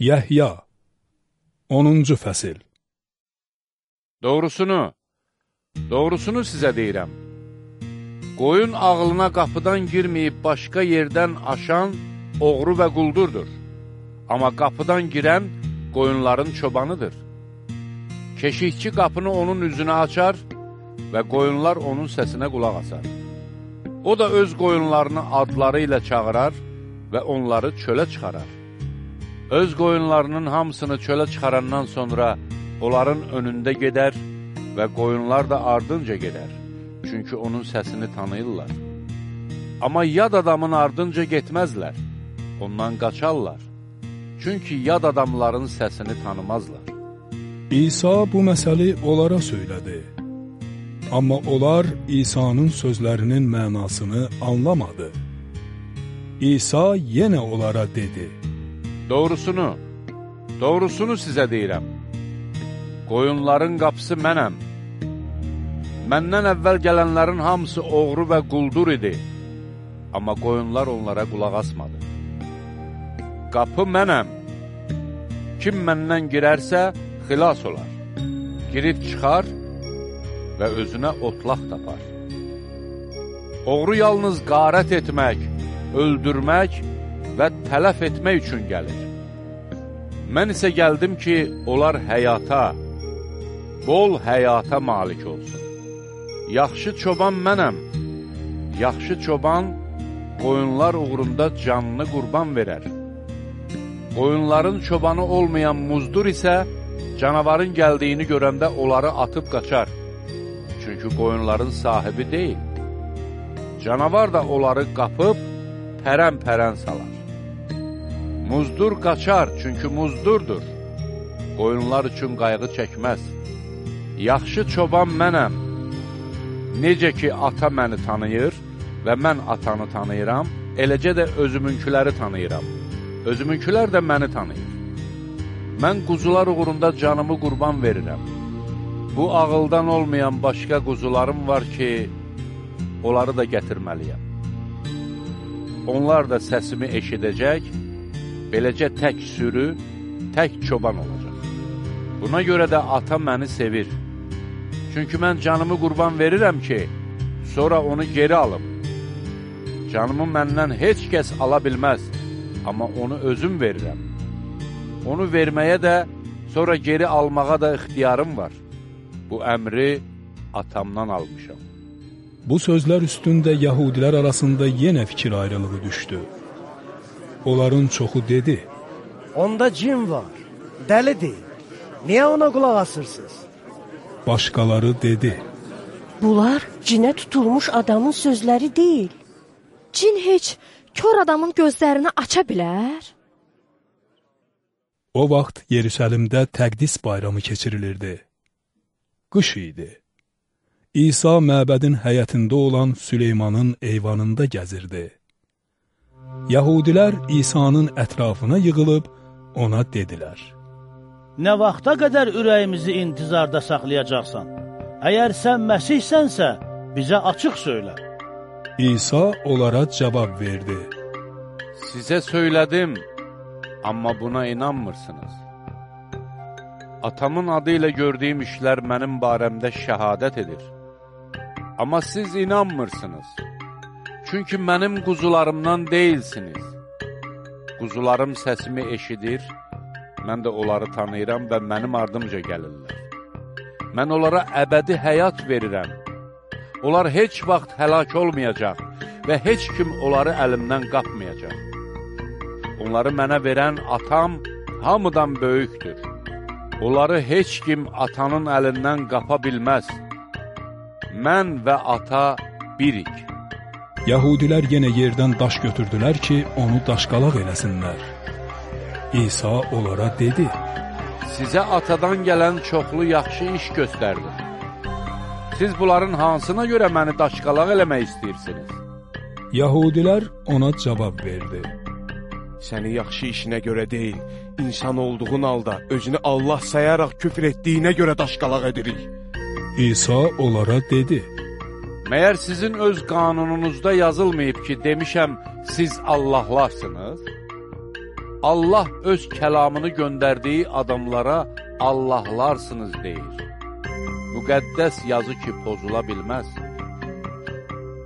Yəhya 10-cu fəsil Doğrusunu, doğrusunu sizə deyirəm. Qoyun ağlına qapıdan girməyib başqa yerdən aşan oğru və quldurdur. Amma qapıdan girən qoyunların çobanıdır. Keşikçi qapını onun üzünə açar və qoyunlar onun səsinə qulaq asar. O da öz qoyunlarını adları ilə çağırar və onları çölə çıxarar. Öz qoyunlarının hamısını çölə çıxarandan sonra onların önündə gedər və qoyunlar da ardınca gedər. Çünki onun səsini tanıyırlar. Amma yad adamın ardınca getməzlər, ondan qaçarlar. Çünki yad adamların səsini tanımazlar. İsa bu məsəli onlara söylədi. Amma onlar İsa'nın sözlərinin mənasını anlamadı. İsa yenə onlara dedi. Doğrusunu, doğrusunu sizə deyirəm. Qoyunların qapısı mənəm. Məndən əvvəl gələnlərin hamısı oğru və quldur idi. Amma qoyunlar onlara qulaq asmadı. Qapı mənəm. Kim məndən girərsə, xilas olar. Girib çıxar və özünə otlaq tapar. Oğru yalnız qarət etmək, öldürmək və tələf etmək üçün gəlir. Mən isə gəldim ki, onlar həyata, bol həyata malik olsun. Yaxşı çoban mənəm. Yaxşı çoban qoyunlar uğrunda canını qurban verər. Qoyunların çobanı olmayan muzdur isə canavarın gəldiyini görəndə onları atıb qaçar. Çünki qoyunların sahibi deyil. Canavar da onları qapıb pərən-pərən salar. Muzdur qaçar, çünki muzdurdur. Qoyunlar üçün qayğı çəkməz. Yaxşı çoban mənəm. Necə ki, ata məni tanıyır və mən atanı tanıyıram, eləcə də özümünküləri tanıyıram. Özümünkülər də məni tanıyır. Mən quzular uğrunda canımı qurban verirəm. Bu ağıldan olmayan başqa quzularım var ki, onları da gətirməliyəm. Onlar da səsimi eşidəcək, beləcə tək sürü, tək çoban olacaq. Buna görə də ata məni sevir. Çünki mən canımı qurban verirəm ki, sonra onu geri alım. Canımı məndən heç kəs ala bilməz, amma onu özüm verirəm. Onu verməyə də, sonra geri almağa da ixtiyarım var. Bu əmri atamdan almışam. Bu sözlər üstündə yəhudilər arasında yenə fikir ayrılığı düşdü. Onların çoxu dedi, Onda cin var, dəlidir. Niyə ona qulaq asırsınız? başqaları dedi. Bunlar cinə tutulmuş adamın sözləri deyil. Cin heç kör adamın gözlərini aça bilər? O vaxt Yerusəlimdə təqdis bayramı keçirilirdi. Qış idi. İsa məbədin həyətində olan Süleymanın eyvanında gəzirdi. Yəhudilər İsa'nın ətrafına yığılıb ona dedilər. Nə vaxta qədər ürəyimizi intizarda saxlayacaqsan? Əgər sən Məsihsənsə, bizə açıq söylə. İsa onlara cavab verdi. Sizə söylədim, amma buna inanmırsınız. Atamın adı ilə gördüyüm işlər mənim barəmdə şəhadət edir. Amma siz inanmırsınız. Çünki mənim quzularımdan deyilsiniz. Quzularım səsimi eşidir, mən də onları tanıyıram və mənim ardımca gəlirlər. Mən onlara əbədi həyat verirəm. Onlar heç vaxt həlak olmayacaq və heç kim onları əlimdən qapmayacaq. Onları mənə verən atam hamıdan böyükdür. Onları heç kim atanın əlindən qapa bilməz. Mən və ata birik. Yəhudilər yenə yerdən daş götürdülər ki, onu daşqalaq eləsinlər. İsa onlara dedi, Sizə atadan gələn çoxlu yaxşı iş göstərdim. Siz bunların hansına görə məni daşqalaq eləmək istəyirsiniz? Yəhudilər ona cavab verdi. Səni yaxşı işinə görə deyil, insan olduğun halda özünü Allah sayaraq küfr etdiyinə görə daşqalaq edirik. İsa onlara dedi, Məyər sizin öz qanununuzda yazılmayıb ki, demişəm, siz Allahlarsınız? Allah öz kəlamını göndərdiyi adamlara Allahlarsınız deyir. Müqəddəs yazı ki, pozula bilməz.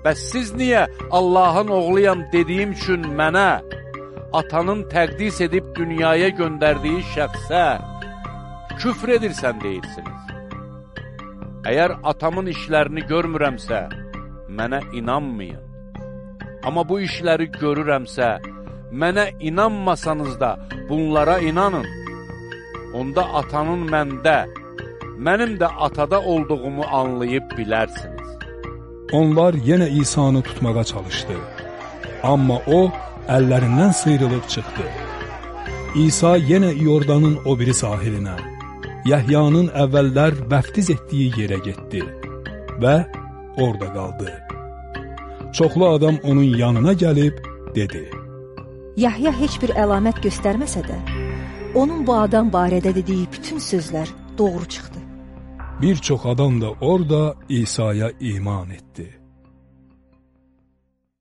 Bəs siz niyə Allahın oğluyam dediyim üçün mənə, atanın təqdis edib dünyaya göndərdiyi şəxsə küfr edirsən deyirsiniz? Əgər atamın işlərini görmürəmsə, mənə inanmayın. Amma bu işləri görürəmsə, mənə inanmasanız da bunlara inanın. Onda atanın məndə, mənim də atada olduğumu anlayıb bilərsiniz. Onlar yenə İsanı tutmağa çalışdı. Amma o əllərindən sıyrılıb çıxdı. İsa yenə İordanın o biri sahilinə, Yəhyanın əvvəllər vəftiz etdiyi yerə getdi və orada qaldı. Çoxlu adam onun yanına gəlib dedi: Yahya heç bir əlamət göstərməsə də, onun bu adam barədə dediyi bütün sözlər doğru çıxdı. Bir çox adam da orada İsa'ya iman etdi.